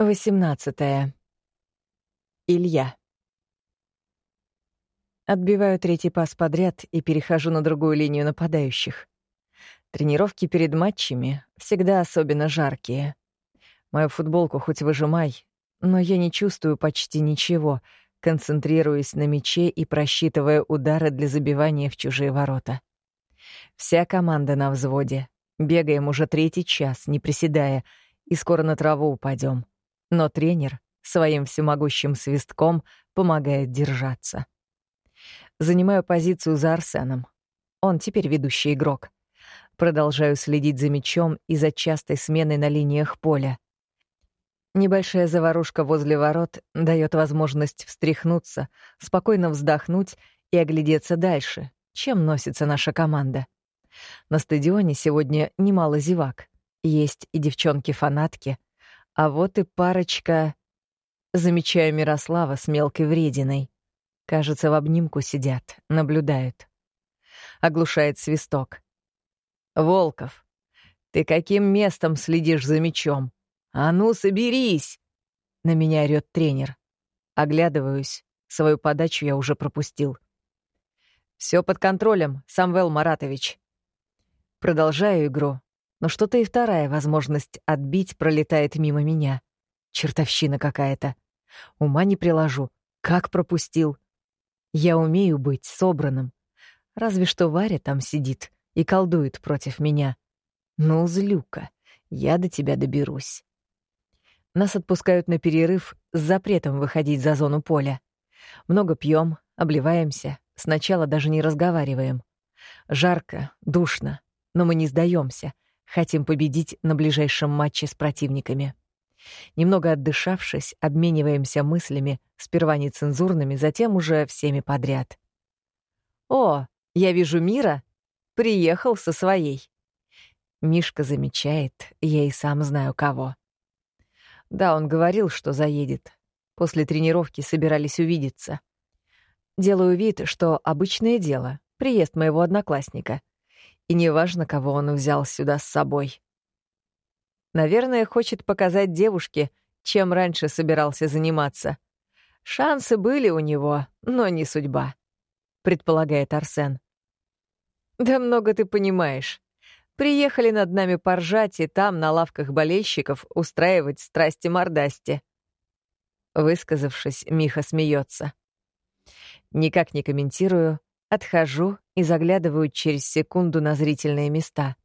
18. Илья. Отбиваю третий пас подряд и перехожу на другую линию нападающих. Тренировки перед матчами всегда особенно жаркие. Мою футболку хоть выжимай, но я не чувствую почти ничего, концентрируясь на мяче и просчитывая удары для забивания в чужие ворота. Вся команда на взводе. Бегаем уже третий час, не приседая, и скоро на траву упадем но тренер своим всемогущим свистком помогает держаться. Занимаю позицию за Арсеном. Он теперь ведущий игрок. Продолжаю следить за мячом и за частой сменой на линиях поля. Небольшая заварушка возле ворот дает возможность встряхнуться, спокойно вздохнуть и оглядеться дальше, чем носится наша команда. На стадионе сегодня немало зевак. Есть и девчонки-фанатки, а вот и парочка... Замечаю Мирослава с мелкой врединой. Кажется, в обнимку сидят, наблюдают. Оглушает свисток. «Волков, ты каким местом следишь за мечом? А ну, соберись!» На меня орёт тренер. Оглядываюсь. Свою подачу я уже пропустил. Все под контролем, Самвел Маратович. Продолжаю игру, но что-то и вторая возможность отбить пролетает мимо меня. Чертовщина какая-то. Ума не приложу. Как пропустил? Я умею быть собранным. Разве что Варя там сидит и колдует против меня. Ну, злюка, я до тебя доберусь. Нас отпускают на перерыв с запретом выходить за зону поля. Много пьем, обливаемся, сначала даже не разговариваем. Жарко, душно, но мы не сдаемся — Хотим победить на ближайшем матче с противниками. Немного отдышавшись, обмениваемся мыслями, сперва нецензурными, затем уже всеми подряд. «О, я вижу Мира. Приехал со своей». Мишка замечает, я и сам знаю кого. Да, он говорил, что заедет. После тренировки собирались увидеться. Делаю вид, что обычное дело, приезд моего одноклассника. И неважно, кого он взял сюда с собой. Наверное, хочет показать девушке, чем раньше собирался заниматься. Шансы были у него, но не судьба, предполагает Арсен. Да много ты понимаешь. Приехали над нами поржать и там, на лавках болельщиков, устраивать страсти-мордасти. Высказавшись, Миха смеется. Никак не комментирую, Отхожу и заглядываю через секунду на зрительные места.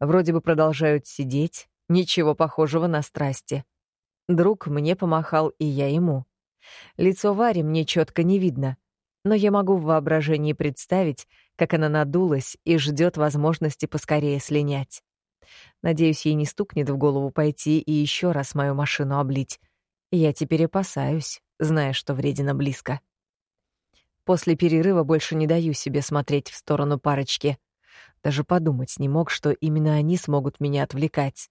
Вроде бы продолжают сидеть, ничего похожего на страсти. Друг мне помахал, и я ему. Лицо Вари мне четко не видно, но я могу в воображении представить, как она надулась и ждет возможности поскорее слинять. Надеюсь, ей не стукнет в голову пойти и еще раз мою машину облить. Я теперь опасаюсь, зная, что вредина близко. После перерыва больше не даю себе смотреть в сторону парочки. Даже подумать не мог, что именно они смогут меня отвлекать.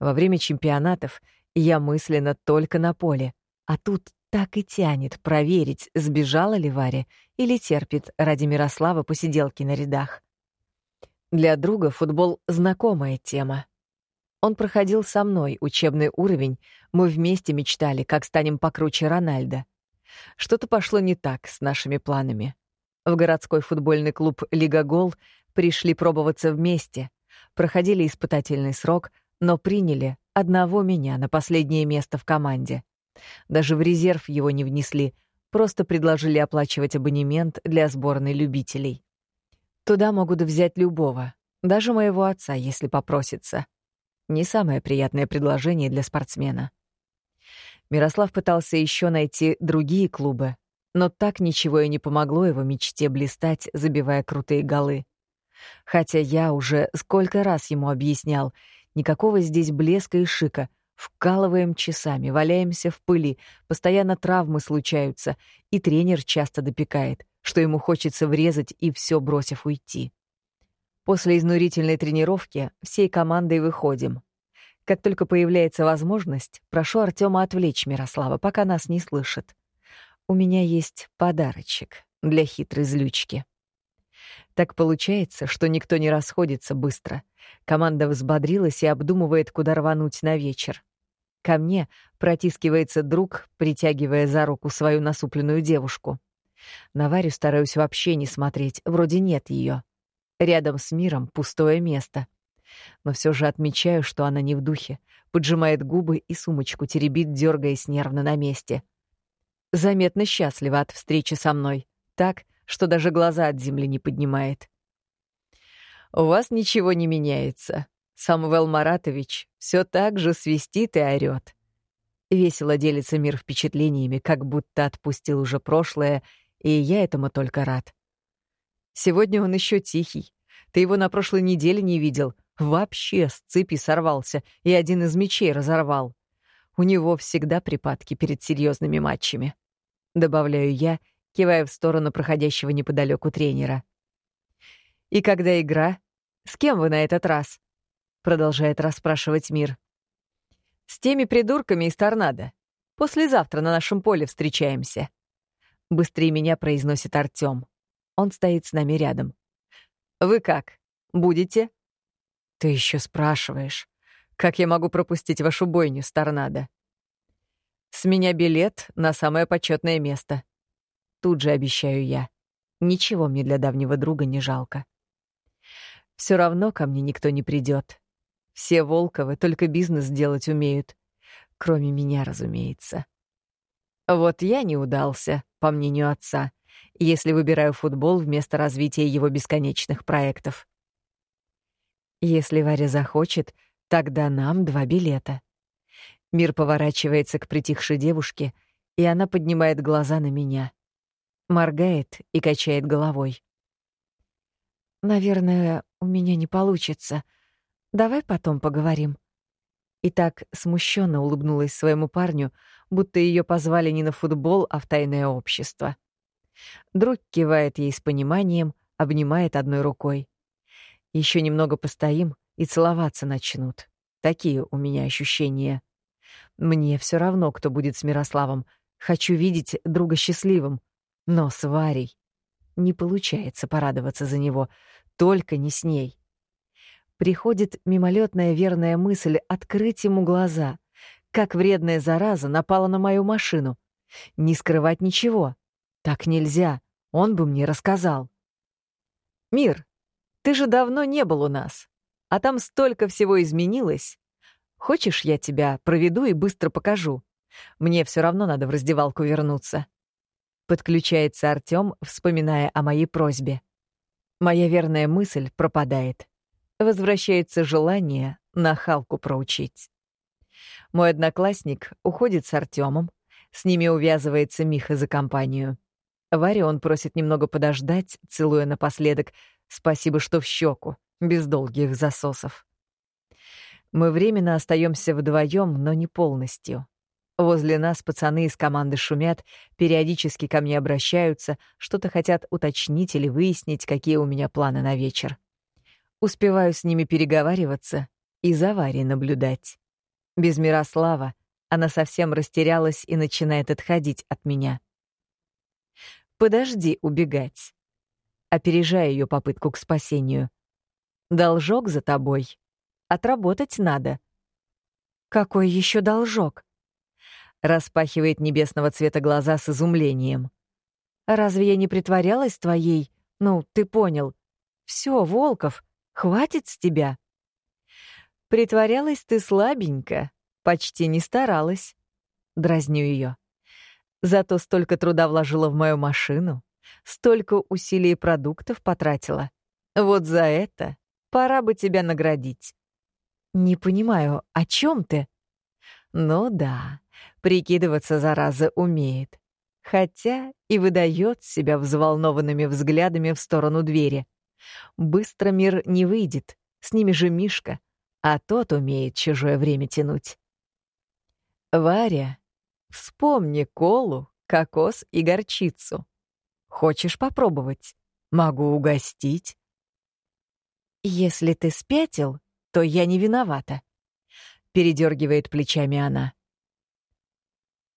Во время чемпионатов я мысленно только на поле, а тут так и тянет проверить, сбежала ли Варя или терпит ради Мирослава посиделки на рядах. Для друга футбол — знакомая тема. Он проходил со мной учебный уровень, мы вместе мечтали, как станем покруче Рональда. Что-то пошло не так с нашими планами. В городской футбольный клуб «Лига Гол» пришли пробоваться вместе, проходили испытательный срок, но приняли одного меня на последнее место в команде. Даже в резерв его не внесли, просто предложили оплачивать абонемент для сборной любителей. Туда могут взять любого, даже моего отца, если попросится. Не самое приятное предложение для спортсмена. Мирослав пытался еще найти другие клубы, но так ничего и не помогло его мечте блистать, забивая крутые голы. Хотя я уже сколько раз ему объяснял, никакого здесь блеска и шика, вкалываем часами, валяемся в пыли, постоянно травмы случаются, и тренер часто допекает, что ему хочется врезать и все бросив уйти. После изнурительной тренировки всей командой выходим, как только появляется возможность, прошу Артема отвлечь Мирослава, пока нас не слышит. У меня есть подарочек для хитрой злючки. Так получается, что никто не расходится быстро. Команда взбодрилась и обдумывает, куда рвануть на вечер. ко мне протискивается друг, притягивая за руку свою насупленную девушку. На Варю стараюсь вообще не смотреть, вроде нет ее. Рядом с миром пустое место. Но все же отмечаю, что она не в духе, поджимает губы и сумочку теребит, дергаясь нервно на месте. Заметно счастлива от встречи со мной, так, что даже глаза от земли не поднимает. «У вас ничего не меняется. Самвел Маратович все так же свистит и орёт». Весело делится мир впечатлениями, как будто отпустил уже прошлое, и я этому только рад. Сегодня он еще тихий. Ты его на прошлой неделе не видел. Вообще с цепи сорвался и один из мечей разорвал. У него всегда припадки перед серьезными матчами. Добавляю я, кивая в сторону проходящего неподалеку тренера. «И когда игра? С кем вы на этот раз?» Продолжает расспрашивать Мир. «С теми придурками из торнадо. Послезавтра на нашем поле встречаемся». Быстрее меня произносит Артём. Он стоит с нами рядом. «Вы как? Будете?» «Ты еще спрашиваешь. Как я могу пропустить вашу бойню с торнадо?» «С меня билет на самое почетное место». Тут же обещаю я. Ничего мне для давнего друга не жалко. Все равно ко мне никто не придет. Все Волковы только бизнес делать умеют. Кроме меня, разумеется. Вот я не удался, по мнению отца если выбираю футбол вместо развития его бесконечных проектов. Если Варя захочет, тогда нам два билета. Мир поворачивается к притихшей девушке, и она поднимает глаза на меня. Моргает и качает головой. «Наверное, у меня не получится. Давай потом поговорим». И так смущенно улыбнулась своему парню, будто ее позвали не на футбол, а в тайное общество. Друг кивает ей с пониманием, обнимает одной рукой. Еще немного постоим и целоваться начнут. Такие у меня ощущения. Мне все равно, кто будет с Мирославом. Хочу видеть друга счастливым. Но с Варей не получается порадоваться за него, только не с ней. Приходит мимолетная верная мысль открыть ему глаза. Как вредная зараза напала на мою машину. Не скрывать ничего. Так нельзя, он бы мне рассказал. «Мир, ты же давно не был у нас, а там столько всего изменилось. Хочешь, я тебя проведу и быстро покажу? Мне все равно надо в раздевалку вернуться». Подключается Артём, вспоминая о моей просьбе. Моя верная мысль пропадает. Возвращается желание на Халку проучить. Мой одноклассник уходит с Артёмом, с ними увязывается Миха за компанию. Варя он просит немного подождать, целуя напоследок. Спасибо, что в щеку, без долгих засосов. Мы временно остаемся вдвоем, но не полностью. Возле нас пацаны из команды шумят, периодически ко мне обращаются, что-то хотят уточнить или выяснить, какие у меня планы на вечер. Успеваю с ними переговариваться и за Варей наблюдать. Без Мирослава она совсем растерялась и начинает отходить от меня. Подожди убегать. Опережая ее попытку к спасению. Должок за тобой. Отработать надо. Какой еще должок? Распахивает небесного цвета глаза с изумлением. Разве я не притворялась твоей? Ну, ты понял. Все, Волков, хватит с тебя. Притворялась ты слабенько, почти не старалась. Дразню ее. Зато столько труда вложила в мою машину, столько усилий и продуктов потратила. Вот за это пора бы тебя наградить. Не понимаю, о чем ты? Ну да, прикидываться зараза умеет. Хотя и выдает себя взволнованными взглядами в сторону двери. Быстро мир не выйдет, с ними же Мишка, а тот умеет чужое время тянуть. Варя Вспомни колу, кокос и горчицу. Хочешь попробовать? Могу угостить. Если ты спятил, то я не виновата. Передергивает плечами она.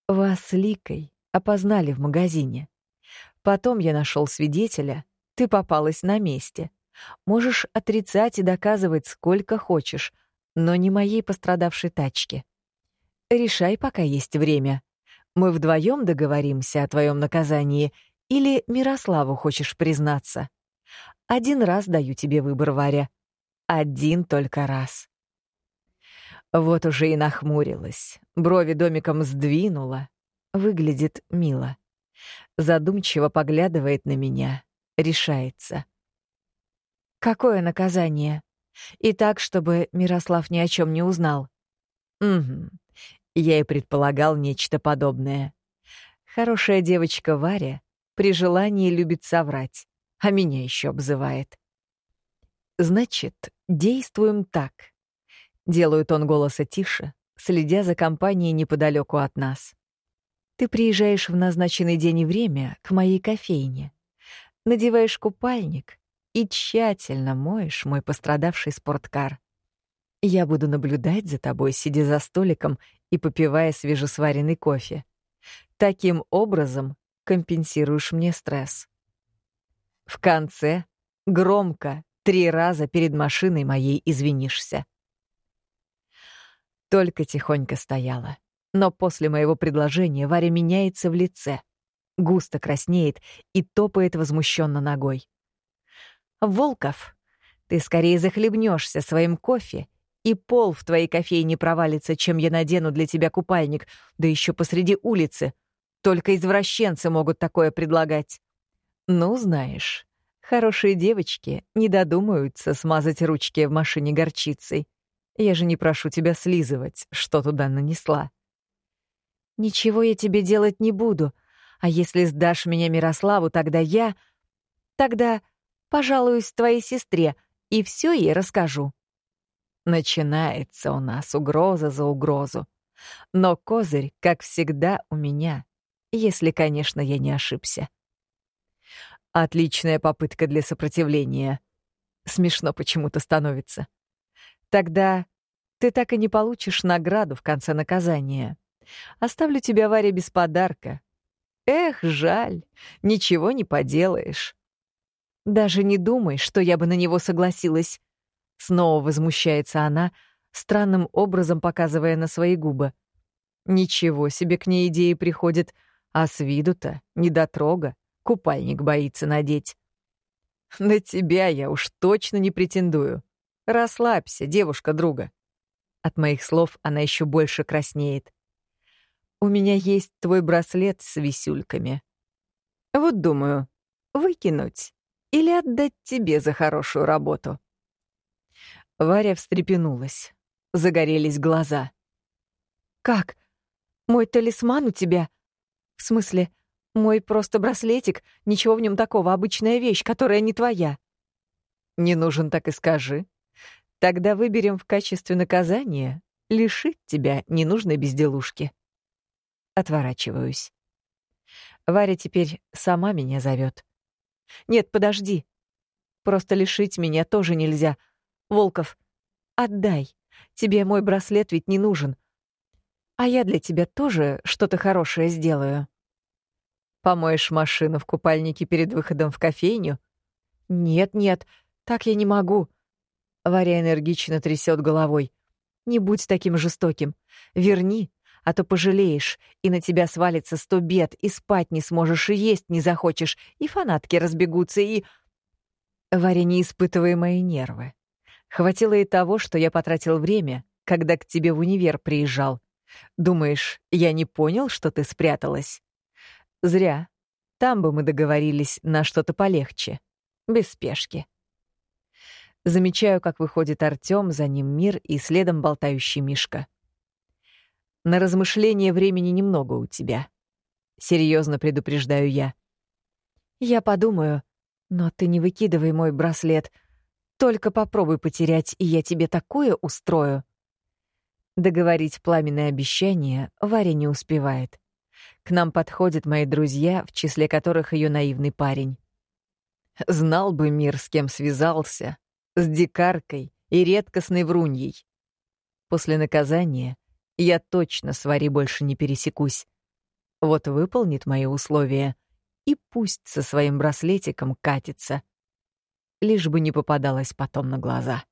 Вас Ликой опознали в магазине. Потом я нашел свидетеля. Ты попалась на месте. Можешь отрицать и доказывать сколько хочешь, но не моей пострадавшей тачке. решай, пока есть время. Мы вдвоем договоримся о твоем наказании или Мирославу хочешь признаться? Один раз даю тебе выбор, Варя. Один только раз. Вот уже и нахмурилась, брови домиком сдвинула. Выглядит мило. Задумчиво поглядывает на меня, решается. Какое наказание? И так, чтобы Мирослав ни о чем не узнал. Угу. Я и предполагал нечто подобное. Хорошая девочка Варя при желании любит соврать, а меня еще обзывает. Значит, действуем так. Делает он голоса тише, следя за компанией неподалеку от нас. Ты приезжаешь в назначенный день и время к моей кофейне, надеваешь купальник и тщательно моешь мой пострадавший спорткар. Я буду наблюдать за тобой, сидя за столиком и попивая свежесваренный кофе. Таким образом компенсируешь мне стресс. В конце громко три раза перед машиной моей извинишься. Только тихонько стояла. Но после моего предложения Варя меняется в лице, густо краснеет и топает возмущенно ногой. «Волков, ты скорее захлебнешься своим кофе, и пол в твоей кофейне провалится, чем я надену для тебя купальник, да еще посреди улицы. Только извращенцы могут такое предлагать». «Ну, знаешь, хорошие девочки не додумаются смазать ручки в машине горчицей. Я же не прошу тебя слизывать, что туда нанесла». «Ничего я тебе делать не буду. А если сдашь меня Мирославу, тогда я... Тогда пожалуюсь твоей сестре и все ей расскажу». Начинается у нас угроза за угрозу. Но козырь, как всегда, у меня, если, конечно, я не ошибся. Отличная попытка для сопротивления. Смешно почему-то становится. Тогда ты так и не получишь награду в конце наказания. Оставлю тебя, Варя, без подарка. Эх, жаль, ничего не поделаешь. Даже не думай, что я бы на него согласилась. Снова возмущается она, странным образом показывая на свои губы. Ничего себе к ней идеи приходит, а с виду-то недотрога, купальник боится надеть. На тебя я уж точно не претендую. Расслабься, девушка друга. От моих слов она еще больше краснеет. У меня есть твой браслет с висюльками. Вот думаю, выкинуть или отдать тебе за хорошую работу. Варя встрепенулась. Загорелись глаза. «Как? Мой талисман у тебя? В смысле, мой просто браслетик, ничего в нем такого, обычная вещь, которая не твоя». «Не нужен, так и скажи. Тогда выберем в качестве наказания лишить тебя ненужной безделушки». Отворачиваюсь. Варя теперь сама меня зовет. Нет, подожди. Просто лишить меня тоже нельзя. Волков, отдай. Тебе мой браслет ведь не нужен. А я для тебя тоже что-то хорошее сделаю. Помоешь машину в купальнике перед выходом в кофейню? Нет, нет, так я не могу. Варя энергично трясет головой. Не будь таким жестоким. Верни, а то пожалеешь, и на тебя свалится сто бед, и спать не сможешь, и есть не захочешь, и фанатки разбегутся, и... Варя, не испытывая мои нервы. Хватило и того, что я потратил время, когда к тебе в универ приезжал. Думаешь, я не понял, что ты спряталась? Зря. Там бы мы договорились на что-то полегче. Без спешки. Замечаю, как выходит Артём, за ним мир и следом болтающий Мишка. На размышление времени немного у тебя. Серьезно предупреждаю я. Я подумаю, но ты не выкидывай мой браслет. Только попробуй потерять, и я тебе такое устрою. Договорить пламенное обещание Варя не успевает. К нам подходят мои друзья, в числе которых ее наивный парень. Знал бы мир, с кем связался, с дикаркой и редкостной вруньей. После наказания я точно с Варей больше не пересекусь. Вот выполнит мои условия, и пусть со своим браслетиком катится. Лишь бы не попадалась потом на глаза.